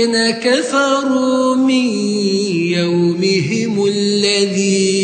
الذين كفروا من يومهم الذي